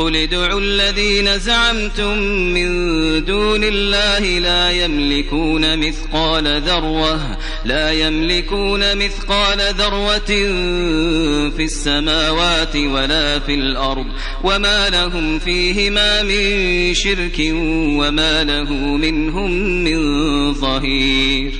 قل ادعوا الذين زعمتم من دون الله لا يملكون مثقال ذروة لا يملكون مثقال ذروة في السماوات ولا في الأرض وما لهم فيهما من شرك وما له منهم من ظهير.